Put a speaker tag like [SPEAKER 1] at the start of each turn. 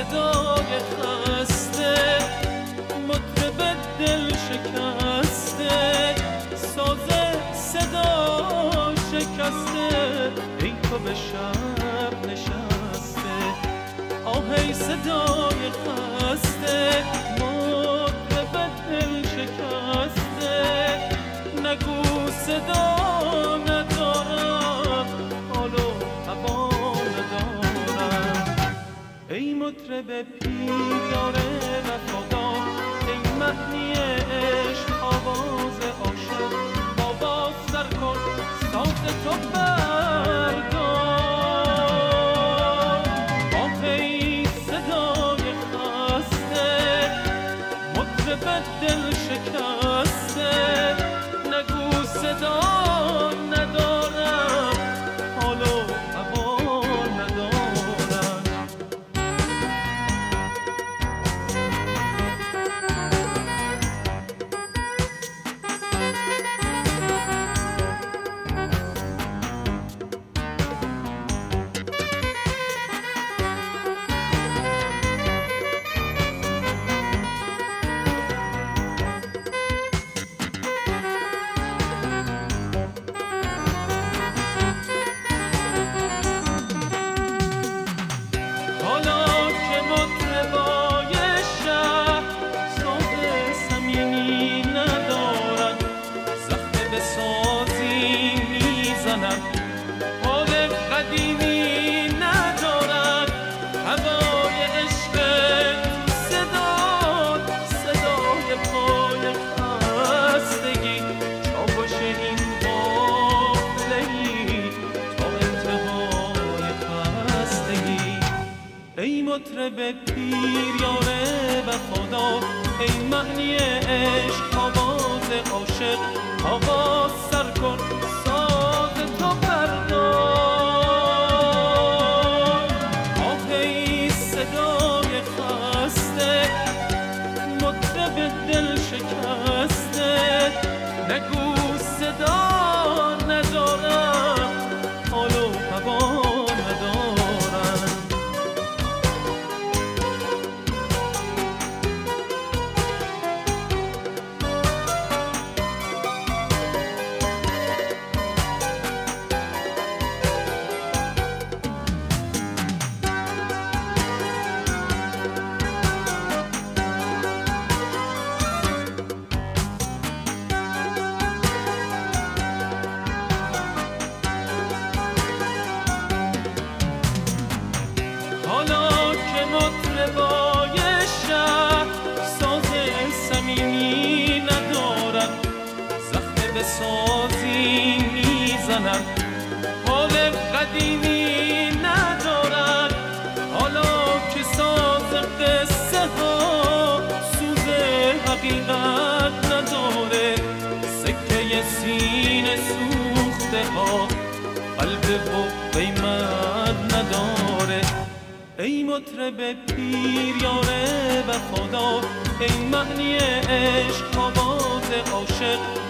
[SPEAKER 1] صدای خسته مطرب دل شکسته سازه صدا شکسته ای تو به شب نشسته. آهی صدای خسته مطرب دل شکسته. نگو صدا ای مطرب پیریاره وفادار ای معنی عشق آواز عاشق. آواز سر کن ساز تو بردار مطرب پیر یاره وفادار ای معنی عشق آواز عاشق. آواز سر کن ساز تو بردار آه ای صدای خسته مطرب دل شکسته. نگو صدا. سازی می‌زنن حال قدیمی ندارن حالا که ساز قصه ها سوز حقیقت نداره. سکه سینه سوخته ها قلب و قیمت نداره. ای مطرب پیر یاره وفادار ای معنی عشق آواز عاشق.